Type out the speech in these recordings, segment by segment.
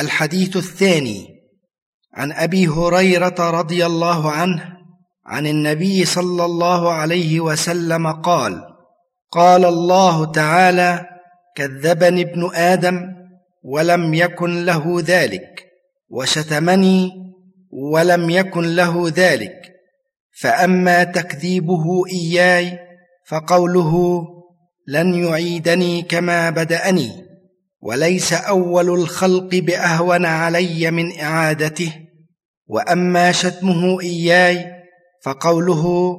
الحديث الثاني عن أبي هريرة رضي الله عنه عن النبي صلى الله عليه وسلم قال قال الله تعالى كذبني ابن آدم ولم يكن له ذلك وشتمني ولم يكن له ذلك فأما تكذيبه إياي فقوله لن يعيدني كما بدأني. وليس أول الخلق بأهون علي من إعادته وأما شتمه إياي فقوله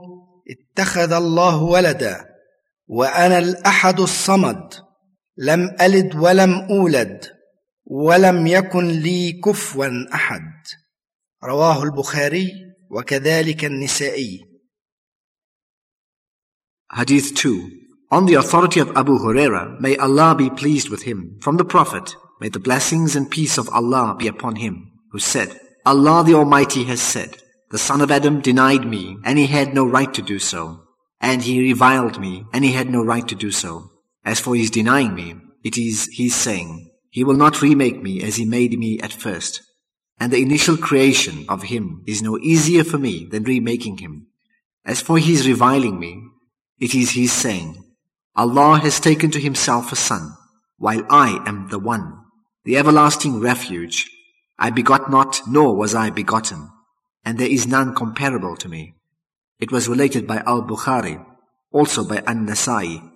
اتخذ الله ولدا وأنا الأحد الصمد لم ألد ولم أولد ولم يكن لي كفوا أحد. رواه البخاري وكذلك النسائي. Hadith 2 On the authority of Abu Huraira, may Allah be pleased with him, from the Prophet, may the blessings and peace of Allah be upon him, who said, Allah the Almighty has said, The son of Adam denied me, and he had no right to do so. And he reviled me, and he had no right to do so. As for his denying me, it is his saying, He will not remake me as he made me at first. And the initial creation of him is no easier for me than remaking him. As for his reviling me, it is his saying, Allah has taken to himself a son, while I am the one, the everlasting refuge. I begot not, nor was I begotten, and there is none comparable to me. It was related by Al-Bukhari, also by An-Nasai,